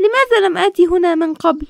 لماذا لم آتي هنا من قبل؟